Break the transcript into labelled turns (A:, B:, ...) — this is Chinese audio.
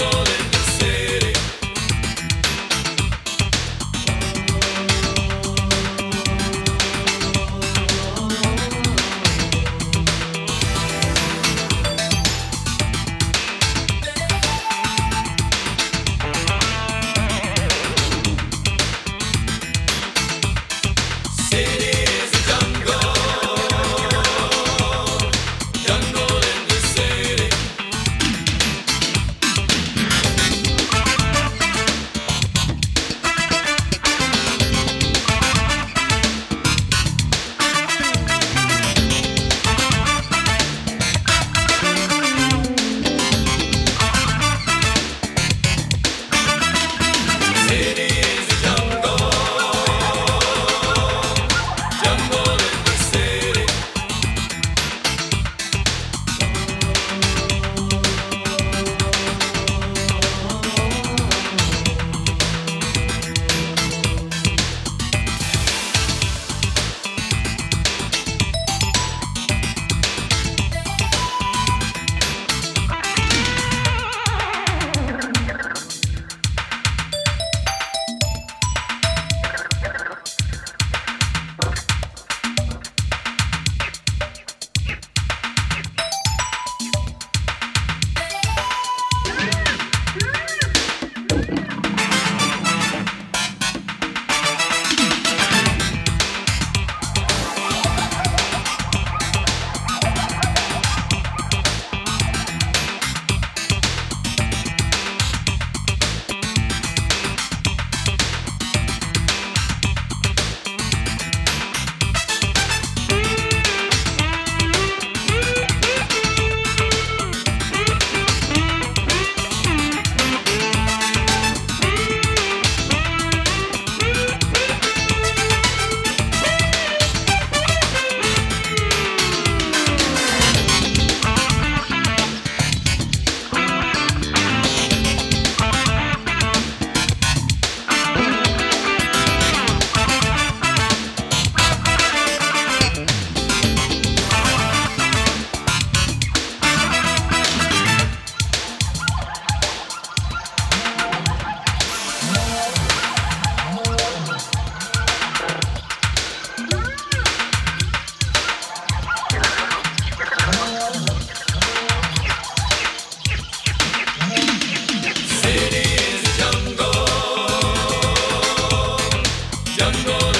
A: mundo de 想过的。